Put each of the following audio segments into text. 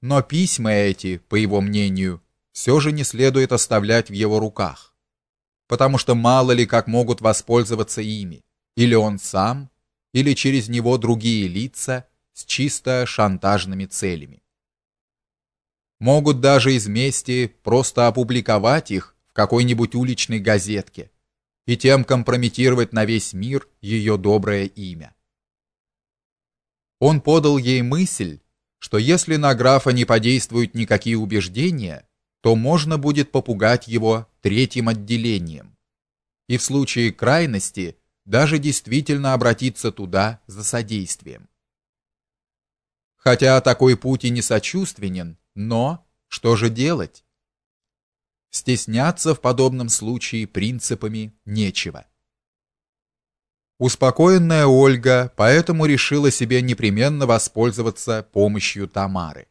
но письма эти, по его мнению, все же не следует оставлять в его руках, потому что мало ли как могут воспользоваться ими, или он сам, или через него другие лица с чисто шантажными целями. Могут даже из мести просто опубликовать их в какой-нибудь уличной газетке и тем компрометировать на весь мир ее доброе имя. Он подал ей мысль, что если на графа не подействуют никакие убеждения, то можно будет попугать его третьим отделением. И в случае крайности даже действительно обратиться туда за содействием. Хотя такой путь и не сочувственен, но что же делать? Стесняться в подобном случае принципами нечего. Успокоенная Ольга поэтому решила себе непременно воспользоваться помощью Тамары.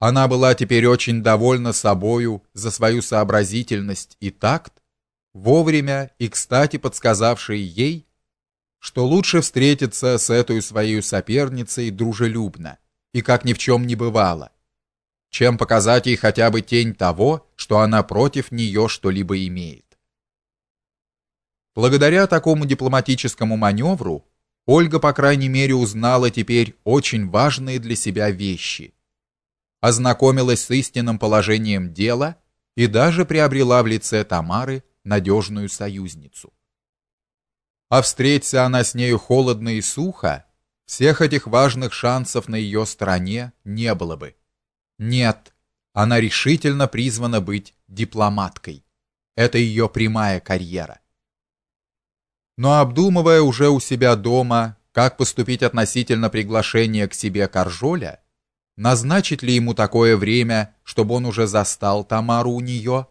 Она была теперь очень довольна собою за свою сообразительность и такт, вовремя и кстати подсказавший ей, что лучше встретиться с этой своей соперницей дружелюбно и как ни в чем не бывало, чем показать ей хотя бы тень того, что она против нее что-либо имеет. Благодаря такому дипломатическому маневру Ольга, по крайней мере, узнала теперь очень важные для себя вещи. Ознакомилась с истинным положением дела и даже приобрела в лице Тамары надежную союзницу. А встреться она с нею холодно и сухо, всех этих важных шансов на ее стороне не было бы. Нет, она решительно призвана быть дипломаткой. Это ее прямая карьера но обдумывая уже у себя дома, как поступить относительно приглашения к себе Каржоля, назначить ли ему такое время, чтобы он уже застал Тамару у нее,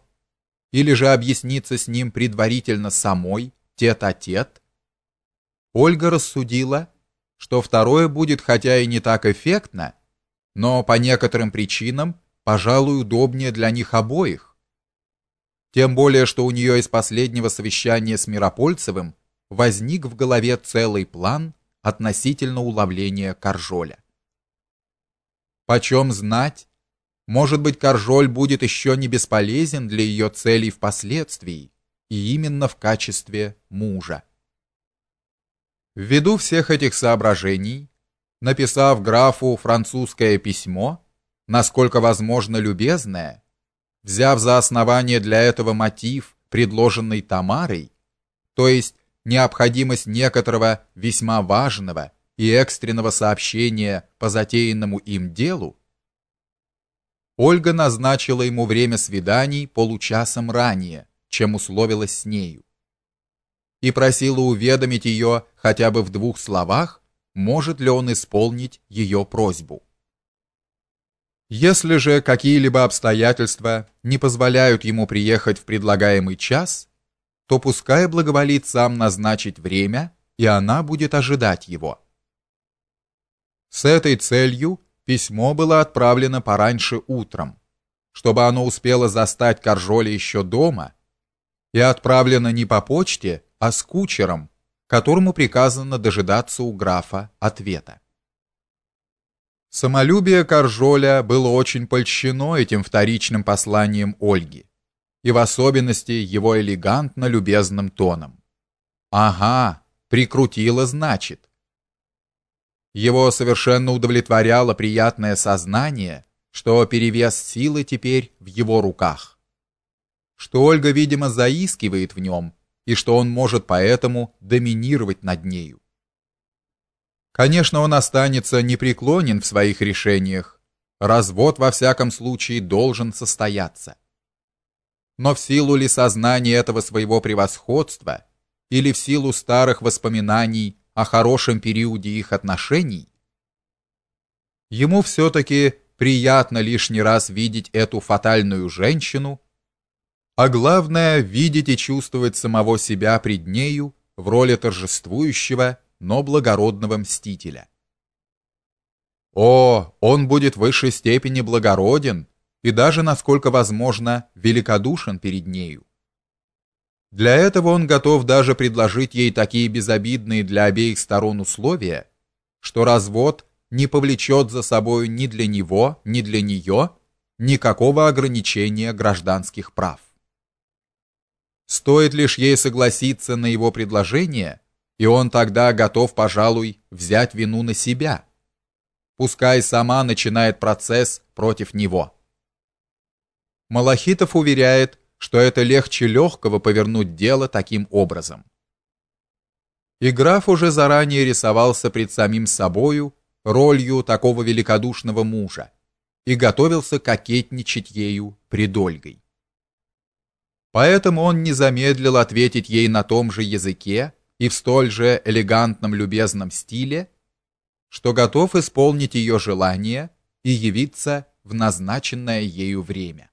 или же объясниться с ним предварительно самой, тет-а-тет, Ольга рассудила, что второе будет хотя и не так эффектно, но по некоторым причинам, пожалуй, удобнее для них обоих. Тем более, что у нее из последнего совещания с Миропольцевым возник в голове целый план относительно уловления Каржоля. Почем знать, может быть, Каржоль будет еще не бесполезен для ее целей впоследствии, и именно в качестве мужа. Ввиду всех этих соображений, написав графу французское письмо, насколько возможно любезное, взяв за основание для этого мотив, предложенный Тамарой, то есть необходимость некоторого весьма важного и экстренного сообщения по затеянному им делу, Ольга назначила ему время свиданий получасом ранее, чем условилась с нею, и просила уведомить ее хотя бы в двух словах, может ли он исполнить ее просьбу. Если же какие-либо обстоятельства не позволяют ему приехать в предлагаемый час, то пускай благоволит сам назначить время, и она будет ожидать его. С этой целью письмо было отправлено пораньше утром, чтобы оно успело застать Каржоля еще дома, и отправлено не по почте, а с кучером, которому приказано дожидаться у графа ответа. Самолюбие Каржоля было очень польщено этим вторичным посланием Ольги и в особенности его элегантно любезным тоном. Ага, прикрутила, значит. Его совершенно удовлетворяло приятное сознание, что перевес силы теперь в его руках. Что Ольга, видимо, заискивает в нем, и что он может поэтому доминировать над нею. Конечно, он останется непреклонен в своих решениях. Развод во всяком случае должен состояться но в силу ли сознания этого своего превосходства или в силу старых воспоминаний о хорошем периоде их отношений, ему все таки приятно лишний раз видеть эту фатальную женщину, а главное видеть и чувствовать самого себя пред нею в роли торжествующего, но благородного мстителя. О, он будет в высшей степени благороден и даже, насколько возможно, великодушен перед нею. Для этого он готов даже предложить ей такие безобидные для обеих сторон условия, что развод не повлечет за собой ни для него, ни для нее никакого ограничения гражданских прав. Стоит лишь ей согласиться на его предложение, и он тогда готов, пожалуй, взять вину на себя. Пускай сама начинает процесс против него. Малахитов уверяет, что это легче легкого повернуть дело таким образом. И граф уже заранее рисовался пред самим собою ролью такого великодушного мужа и готовился кокетничать ею пред Ольгой. Поэтому он не замедлил ответить ей на том же языке и в столь же элегантном любезном стиле, что готов исполнить ее желание и явиться в назначенное ею время.